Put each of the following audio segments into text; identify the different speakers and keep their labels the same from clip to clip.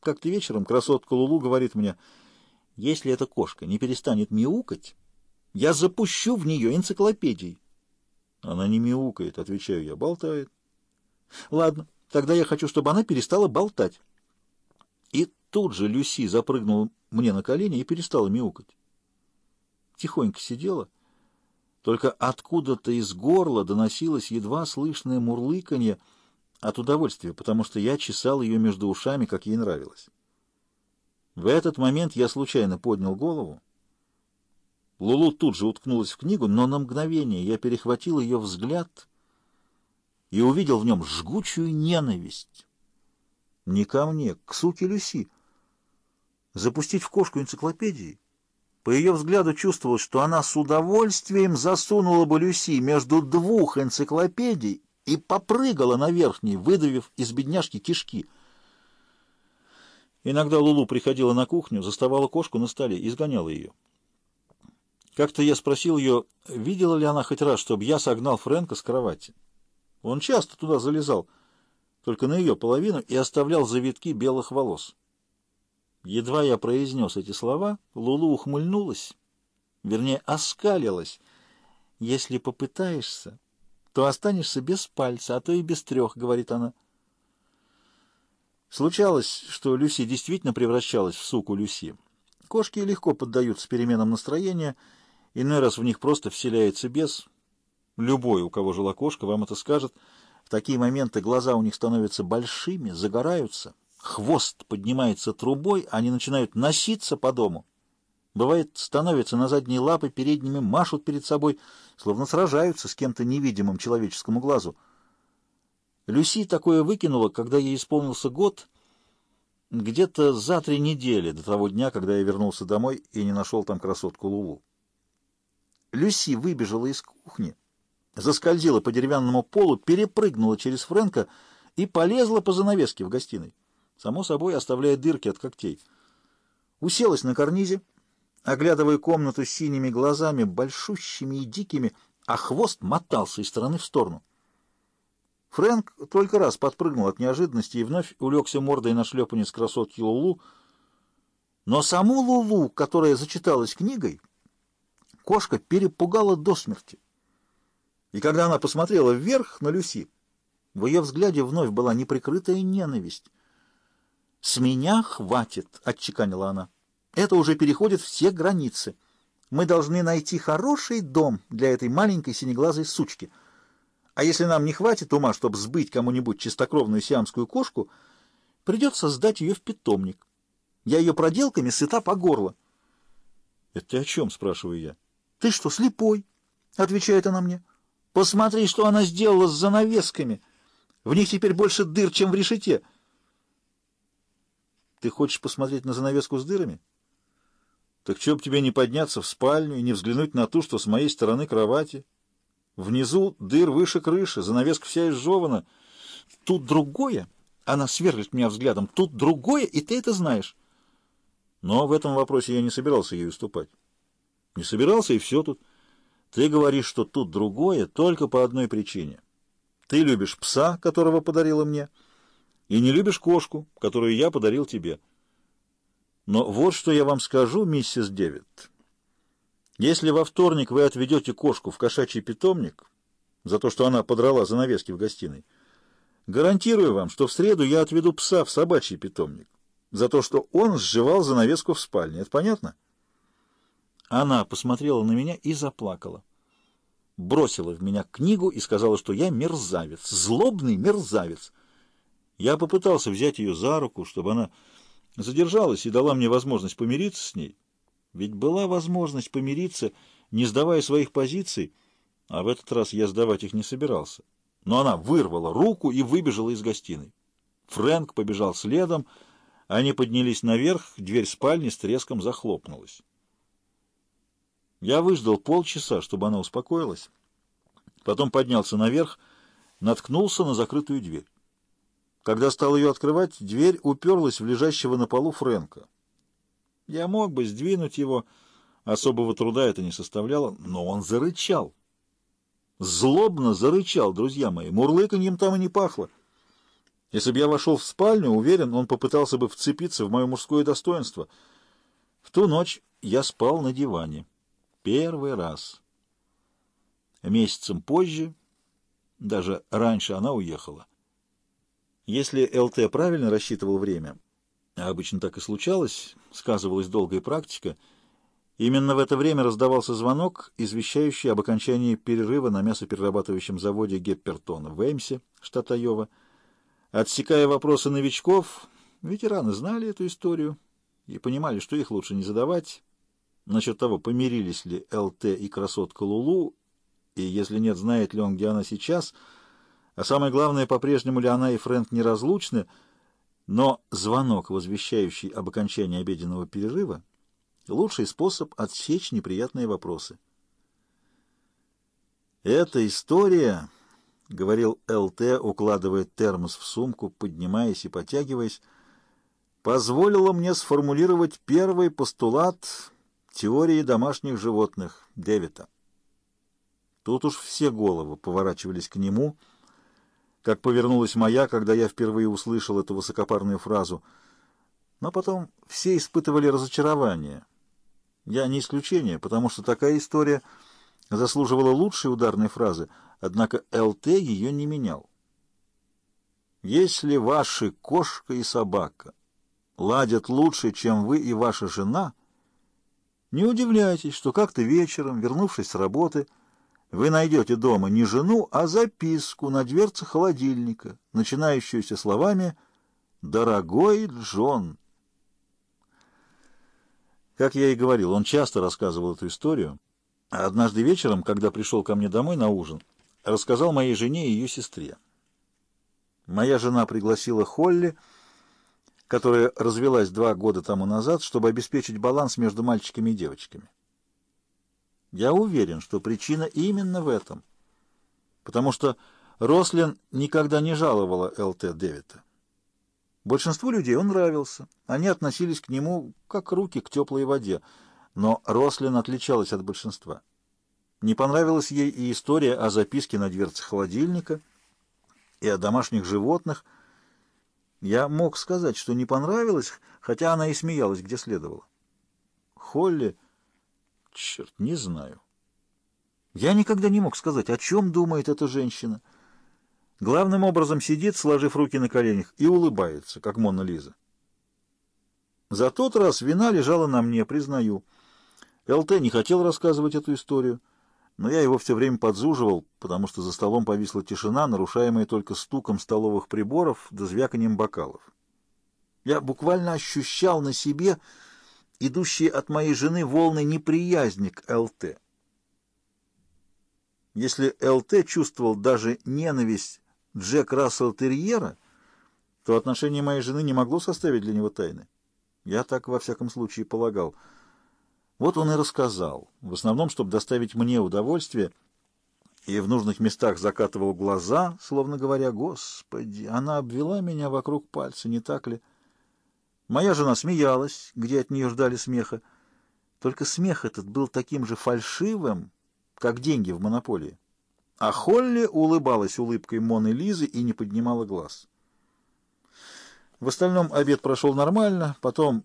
Speaker 1: Как-то вечером красотка Лулу говорит мне, если эта кошка не перестанет мяукать, я запущу в нее энциклопедией. Она не мяукает, отвечаю я, болтает. Ладно, тогда я хочу, чтобы она перестала болтать. И тут же Люси запрыгнула мне на колени и перестала мяукать. Тихонько сидела, только откуда-то из горла доносилось едва слышное мурлыканье от удовольствия, потому что я чесал ее между ушами, как ей нравилось. В этот момент я случайно поднял голову. Лулу тут же уткнулась в книгу, но на мгновение я перехватил ее взгляд и увидел в нем жгучую ненависть. Не ко мне, к суке Люси. Запустить в кошку энциклопедии? По ее взгляду чувствовалось, что она с удовольствием засунула бы Люси между двух энциклопедий и попрыгала на верхней, выдавив из бедняжки кишки. Иногда Лулу приходила на кухню, заставала кошку на столе и изгоняла ее. Как-то я спросил ее, видела ли она хоть раз, чтобы я согнал Фрэнка с кровати. Он часто туда залезал, только на ее половину, и оставлял завитки белых волос. Едва я произнес эти слова, Лулу ухмыльнулась, вернее, оскалилась. «Если попытаешься, то останешься без пальца, а то и без трех», — говорит она. Случалось, что Люси действительно превращалась в суку Люси. Кошки легко поддаются переменам настроения, иной раз в них просто вселяется бес. Любой, у кого жила кошка, вам это скажет. В такие моменты глаза у них становятся большими, загораются, хвост поднимается трубой, они начинают носиться по дому. Бывает, становятся на задние лапы, передними машут перед собой, словно сражаются с кем-то невидимым человеческому глазу. Люси такое выкинула, когда ей исполнился год, где-то за три недели до того дня, когда я вернулся домой и не нашел там красотку Лулу. Люси выбежала из кухни, заскользила по деревянному полу, перепрыгнула через Фрэнка и полезла по занавеске в гостиной, само собой оставляя дырки от когтей. Уселась на карнизе, оглядывая комнату синими глазами, большущими и дикими, а хвост мотался из стороны в сторону. Фрэнк только раз подпрыгнул от неожиданности и вновь улегся мордой на шлепанец красотки Лулу, но саму Лулу, которая зачиталась книгой, кошка перепугала до смерти. И когда она посмотрела вверх на Люси, в ее взгляде вновь была неприкрытая ненависть. «С меня хватит», — отчеканила она. Это уже переходит все границы. Мы должны найти хороший дом для этой маленькой синеглазой сучки. А если нам не хватит ума, чтобы сбыть кому-нибудь чистокровную сиамскую кошку, придется сдать ее в питомник. Я ее проделками сыта по горло. — Это ты о чем? — спрашиваю я. — Ты что, слепой? — отвечает она мне. — Посмотри, что она сделала с занавесками. В них теперь больше дыр, чем в решете. — Ты хочешь посмотреть на занавеску с дырами? — так чё б тебе не подняться в спальню и не взглянуть на ту, что с моей стороны кровати? Внизу дыр выше крыши, занавеска вся изжевана. Тут другое. Она сверлит меня взглядом. Тут другое, и ты это знаешь. Но в этом вопросе я не собирался ей уступать. Не собирался, и все тут. Ты говоришь, что тут другое только по одной причине. Ты любишь пса, которого подарила мне, и не любишь кошку, которую я подарил тебе. Но вот что я вам скажу, миссис Девит. Если во вторник вы отведете кошку в кошачий питомник за то, что она подрала занавески в гостиной, гарантирую вам, что в среду я отведу пса в собачий питомник за то, что он сживал занавеску в спальне. Это понятно? Она посмотрела на меня и заплакала. Бросила в меня книгу и сказала, что я мерзавец, злобный мерзавец. Я попытался взять ее за руку, чтобы она задержалась и дала мне возможность помириться с ней. Ведь была возможность помириться, не сдавая своих позиций, а в этот раз я сдавать их не собирался. Но она вырвала руку и выбежала из гостиной. Фрэнк побежал следом, они поднялись наверх, дверь спальни с треском захлопнулась. Я выждал полчаса, чтобы она успокоилась, потом поднялся наверх, наткнулся на закрытую дверь. Когда стал ее открывать, дверь уперлась в лежащего на полу Фрэнка. Я мог бы сдвинуть его, особого труда это не составляло, но он зарычал. Злобно зарычал, друзья мои, мурлыканьем там и не пахло. Если бы я вошел в спальню, уверен, он попытался бы вцепиться в мое мужское достоинство. В ту ночь я спал на диване. Первый раз. Месяцем позже, даже раньше, она уехала. Если ЛТ правильно рассчитывал время, а обычно так и случалось, сказывалась долгая практика, именно в это время раздавался звонок, извещающий об окончании перерыва на мясоперерабатывающем заводе Геппертона в Эймсе, штат Айова. Отсекая вопросы новичков, ветераны знали эту историю и понимали, что их лучше не задавать. Насчет того, помирились ли ЛТ и красотка Лулу, и если нет, знает ли он, где она сейчас, а самое главное, по-прежнему ли она и Фрэнк неразлучны, но звонок, возвещающий об окончании обеденного перерыва, лучший способ отсечь неприятные вопросы. Эта история — говорил ЛТ, укладывая термос в сумку, поднимаясь и потягиваясь, — позволила мне сформулировать первый постулат теории домашних животных Дэвида. Тут уж все головы поворачивались к нему, как повернулась моя, когда я впервые услышал эту высокопарную фразу. Но потом все испытывали разочарование. Я не исключение, потому что такая история заслуживала лучшей ударной фразы — однако ЛТ ее не менял. Если ваши кошка и собака ладят лучше, чем вы и ваша жена, не удивляйтесь, что как-то вечером, вернувшись с работы, вы найдете дома не жену, а записку на дверце холодильника, начинающуюся словами «Дорогой Джон». Как я и говорил, он часто рассказывал эту историю, однажды вечером, когда пришел ко мне домой на ужин, рассказал моей жене и ее сестре. Моя жена пригласила Холли, которая развелась два года тому назад, чтобы обеспечить баланс между мальчиками и девочками. Я уверен, что причина именно в этом, потому что Рослин никогда не жаловала ЛТ Дэвида. Большинству людей он нравился, они относились к нему как руки к теплой воде, но Рослин отличалась от большинства. Не понравилась ей и история о записке на дверце холодильника, и о домашних животных. Я мог сказать, что не понравилось, хотя она и смеялась, где следовало. Холли... Черт, не знаю. Я никогда не мог сказать, о чем думает эта женщина. Главным образом сидит, сложив руки на коленях, и улыбается, как Мона Лиза. За тот раз вина лежала на мне, признаю. ЛТ не хотел рассказывать эту историю но я его все время подзуживал, потому что за столом повисла тишина, нарушаемая только стуком столовых приборов да звяканием бокалов. Я буквально ощущал на себе идущие от моей жены волны неприязни к ЛТ. Если ЛТ чувствовал даже ненависть Джек Рассел Терьера, то отношение моей жены не могло составить для него тайны. Я так во всяком случае полагал — вот он и рассказал, в основном, чтобы доставить мне удовольствие, и в нужных местах закатывал глаза, словно говоря, «Господи, она обвела меня вокруг пальца, не так ли?» Моя жена смеялась, где от нее ждали смеха. Только смех этот был таким же фальшивым, как деньги в монополии. А Холли улыбалась улыбкой Моны Лизы и не поднимала глаз. В остальном обед прошел нормально, потом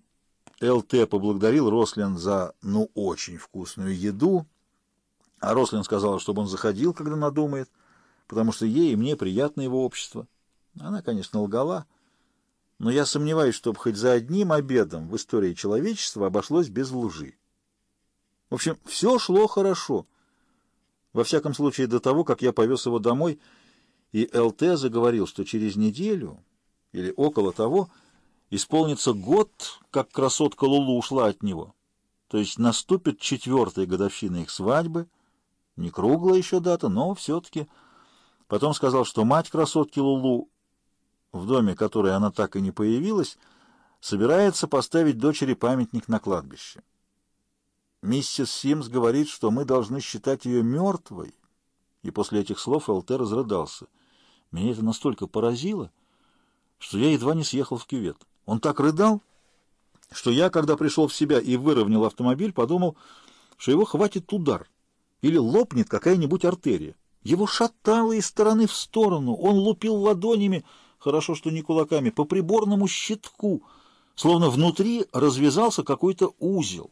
Speaker 1: ЛТ поблагодарил Рослин за, ну, очень вкусную еду, а Рослин сказала, чтобы он заходил, когда надумает, потому что ей и мне приятно его общество. Она, конечно, лгала, но я сомневаюсь, чтобы хоть за одним обедом в истории человечества обошлось без лжи. В общем, все шло хорошо. Во всяком случае, до того, как я повез его домой, и ЛТ заговорил, что через неделю или около того исполнится год, как красотка Лулу ушла от него. То есть наступит четвертая годовщина их свадьбы, не круглая еще дата, но все-таки. Потом сказал, что мать красотки Лулу, в доме которой она так и не появилась, собирается поставить дочери памятник на кладбище. Миссис Симс говорит, что мы должны считать ее мертвой, и после этих слов Элтер разрыдался. Меня это настолько поразило, что я едва не съехал в кювет. Он так рыдал, что я, когда пришел в себя и выровнял автомобиль, подумал, что его хватит удар или лопнет какая-нибудь артерия. Его шатало из стороны в сторону, он лупил ладонями, хорошо, что не кулаками, по приборному щитку, словно внутри развязался какой-то узел.